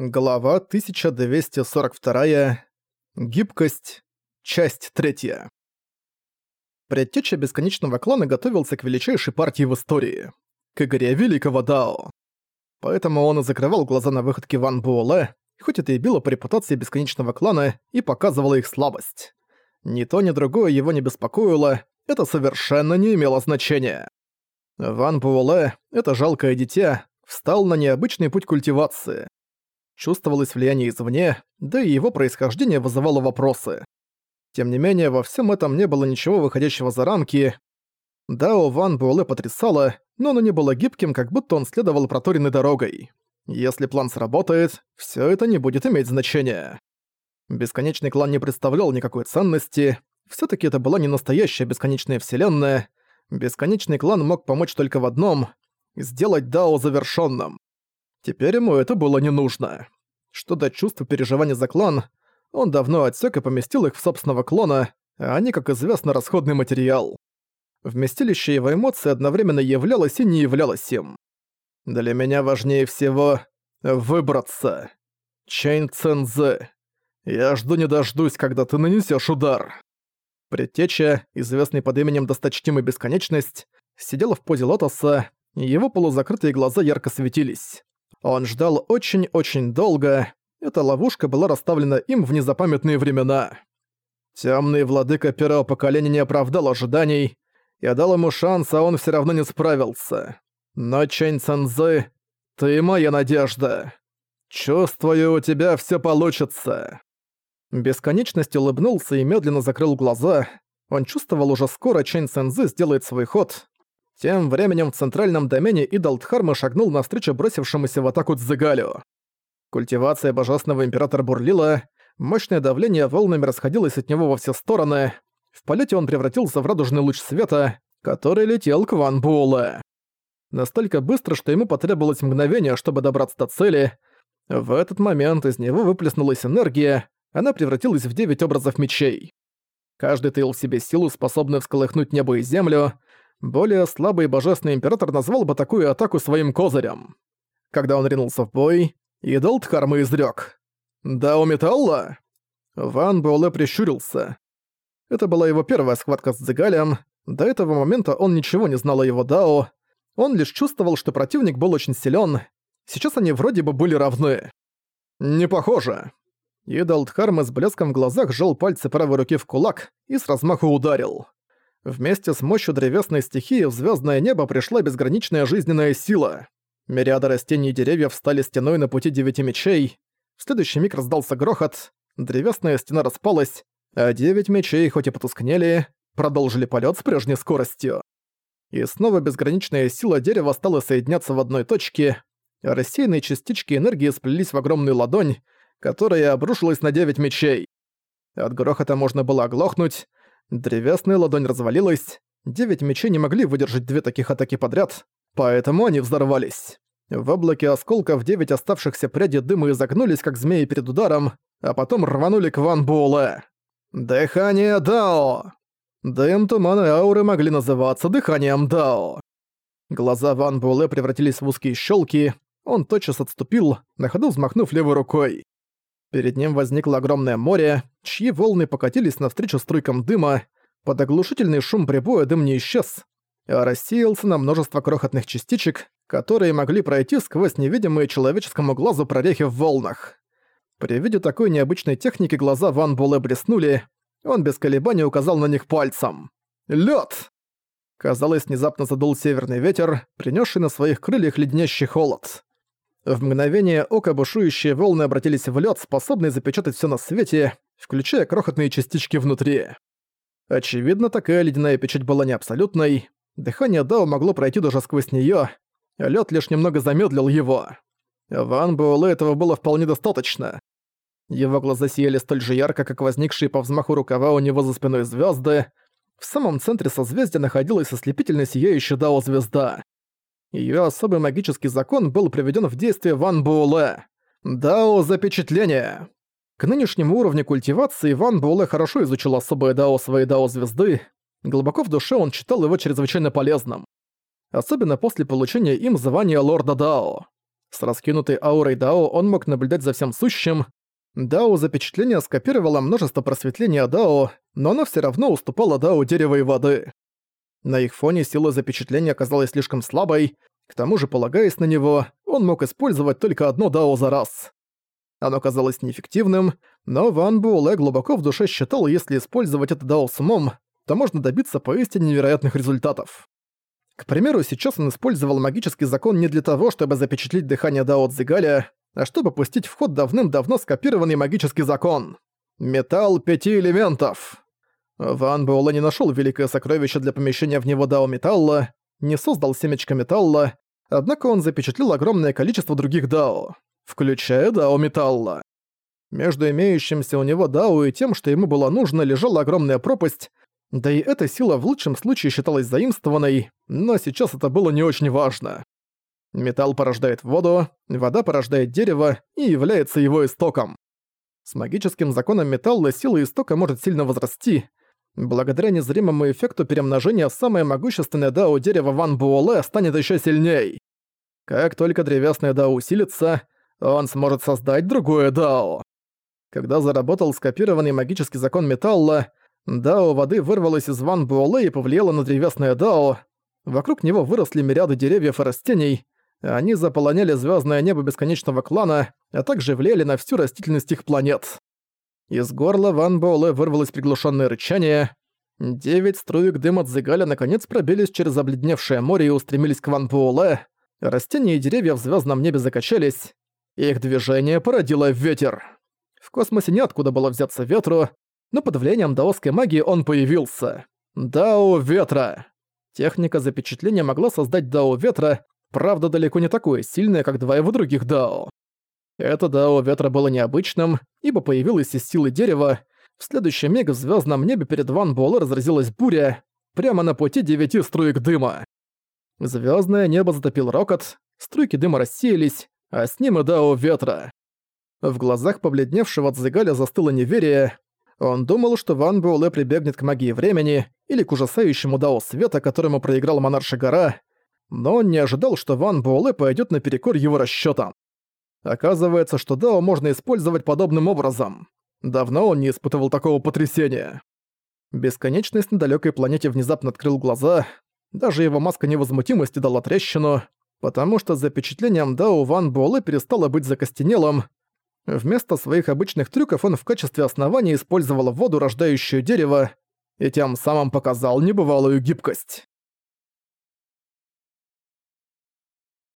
Глава 1242. Гибкость. Часть 3. Предтеча Бесконечного Клана готовился к величайшей партии в истории. К игре Великого Дао. Поэтому он и закрывал глаза на выходки Ван Буэлэ, хоть это и било по репутации Бесконечного Клана и показывало их слабость. Ни то, ни другое его не беспокоило, это совершенно не имело значения. Ван Буэлэ, это жалкое дитя, встал на необычный путь культивации чувствовалось влияние извне, да и его происхождение вызывало вопросы. Тем не менее, во всем этом не было ничего выходящего за рамки. Дао Ван Буэлэ потрясало, но оно не было гибким, как будто он следовал проторенной дорогой. Если план сработает, все это не будет иметь значения. Бесконечный клан не представлял никакой ценности, все таки это была не настоящая бесконечная вселенная. Бесконечный клан мог помочь только в одном — сделать Дао завершенным. Теперь ему это было не нужно. Что до чувств и переживаний за клан, он давно отсек и поместил их в собственного клона, а они, как известно, расходный материал. Вместилище его эмоций одновременно являлось и не являлось им. Для меня важнее всего выбраться. Чейн Цензе. Я жду не дождусь, когда ты нанесешь удар. Предтеча, известный под именем Досточтимой Бесконечность, сидела в позе лотоса, и его полузакрытые глаза ярко светились. Он ждал очень-очень долго. Эта ловушка была расставлена им в незапамятные времена. Темный владыка первого поколения не оправдал ожиданий. Я дал ему шанс, а он все равно не справился. Но Чэнь Цэнзы, ты моя надежда. Чувствую, у тебя все получится. Бесконечность улыбнулся и медленно закрыл глаза. Он чувствовал уже скоро Чэнь Цэнзы сделает свой ход. Тем временем в центральном домене идол Дхармы шагнул навстречу бросившемуся в атаку Цзыгалю. Культивация Божественного Императора бурлила, мощное давление волнами расходилось от него во все стороны. В полете он превратился в радужный луч света, который летел к Ван Буэлэ. Настолько быстро, что ему потребовалось мгновение, чтобы добраться до цели. В этот момент из него выплеснулась энергия, она превратилась в девять образов мечей. Каждый таил в себе силу, способную всколыхнуть небо и землю, более слабый божественный император назвал бы такую атаку своим козырем. Когда он ринулся в бой, идол Дхармы изрёк. «Да у металла?» Ван Буэлэ прищурился. Это была его первая схватка с Дзигалем. До этого момента он ничего не знал о его Дао. Он лишь чувствовал, что противник был очень силен. Сейчас они вроде бы были равны. «Не похоже». Идол Дхармы с блеском в глазах сжал пальцы правой руки в кулак и с размаху ударил. Вместе с мощью древесной стихии в звездное небо пришла безграничная жизненная сила. Мириады растений и деревьев стали стеной на пути девяти мечей. В следующий миг раздался грохот, древесная стена распалась, а девять мечей, хоть и потускнели, продолжили полет с прежней скоростью. И снова безграничная сила дерева стала соединяться в одной точке, а рассеянные частички энергии сплелись в огромную ладонь, которая обрушилась на девять мечей. От грохота можно было оглохнуть, Древесная ладонь развалилась, девять мечей не могли выдержать две таких атаки подряд, поэтому они взорвались. В облаке осколков девять оставшихся пряди дыма изогнулись, как змеи перед ударом, а потом рванули к Ван Буэлэ. «Дыхание Дао!» Дым, туман и ауры могли называться дыханием Дао. Глаза Ван Буэлэ превратились в узкие щелки. он тотчас отступил, на ходу взмахнув левой рукой. Перед ним возникло огромное море, чьи волны покатились навстречу струйкам дыма, под оглушительный шум прибоя дым не исчез, а рассеялся на множество крохотных частичек, которые могли пройти сквозь невидимые человеческому глазу прорехи в волнах. При виде такой необычной техники глаза Ван Буэлэ блеснули, он без колебаний указал на них пальцем. «Лёд!» Казалось, внезапно задул северный ветер, принесший на своих крыльях леденящий холод. В мгновение ока бушующие волны обратились в лед, способный запечатать все на свете, включая крохотные частички внутри. Очевидно, такая ледяная печать была не абсолютной. Дыхание Дао могло пройти даже сквозь нее. Лед лишь немного замедлил его. Ван Буэлэ этого было вполне достаточно. Его глаза сияли столь же ярко, как возникшие по взмаху рукава у него за спиной звезды. В самом центре созвездия находилась ослепительно сияющая Дао-звезда. Её особый магический закон был приведен в действие Ван Буэлэ. Дао запечатление. К нынешнему уровню культивации Ван Буэлэ хорошо изучил особое дао своей дао-звезды. Глубоко в душе он считал его чрезвычайно полезным. Особенно после получения им звания Лорда Дао. С раскинутой аурой Дао он мог наблюдать за всем сущим. Дао запечатление скопировало множество просветления Дао, но оно все равно уступало Дао дерева и воды. На их фоне сила запечатления оказалась слишком слабой, к тому же, полагаясь на него, он мог использовать только одно Дао за раз. Оно казалось неэффективным, но Ван Буэлэ глубоко в душе считал, если использовать это Дао с умом, то можно добиться поистине невероятных результатов. К примеру, сейчас он использовал магический закон не для того, чтобы запечатлеть дыхание Дао Цзигаля, а чтобы пустить в ход давным-давно скопированный магический закон. Металл пяти элементов. Ван Буэлэ не нашел великое сокровище для помещения в него Дао Металла, не создал семечко Металла, однако он запечатлел огромное количество других Дао включая Дао Металла. Между имеющимся у него Дао и тем, что ему было нужно, лежала огромная пропасть, да и эта сила в лучшем случае считалась заимствованной, но сейчас это было не очень важно. Металл порождает воду, вода порождает дерево и является его истоком. С магическим законом металла сила истока может сильно возрасти. Благодаря незримому эффекту перемножения самое могущественное дао дерева Ван Буоле станет еще сильней. Как только древесное дао усилится, он сможет создать другое Дао. Когда заработал скопированный магический закон металла, Дао воды вырвалось из Ван Буэлэ и повлияло на древесное Дао. Вокруг него выросли мириады деревьев и растений, они заполоняли звездное небо бесконечного клана, а также влияли на всю растительность их планет. Из горла Ван Буэлэ вырвалось приглушенное рычание. Девять струек дыма Цзигаля наконец пробились через обледневшее море и устремились к Ван Буэлэ. Растения и деревья в звездном небе закачались. Их движение породило ветер. В космосе неоткуда было взяться ветру, но под влиянием даосской магии он появился. Дао ветра. Техника запечатления могла создать дао ветра, правда далеко не такое сильное, как два его других дао. Это дао ветра было необычным, ибо появилось из силы дерева. В следующий миг в звездном небе перед Ван Буэлэ разразилась буря, прямо на пути девяти струек дыма. Звездное небо затопил рокот, струйки дыма рассеялись, а с ним и Дао Ветра. В глазах побледневшего Цзигаля застыло неверие. Он думал, что Ван Буэлэ прибегнет к магии времени или к ужасающему Дао Света, которому проиграл Монарша Гора, но он не ожидал, что Ван Буэлэ пойдет наперекор его расчетам. Оказывается, что Дао можно использовать подобным образом. Давно он не испытывал такого потрясения. Бесконечность на далекой планете внезапно открыл глаза, даже его маска невозмутимости дала трещину, потому что запечатлением Дао Ван Буэлэ перестало быть закостенелым. Вместо своих обычных трюков он в качестве основания использовал воду, рождающую дерево, и тем самым показал небывалую гибкость.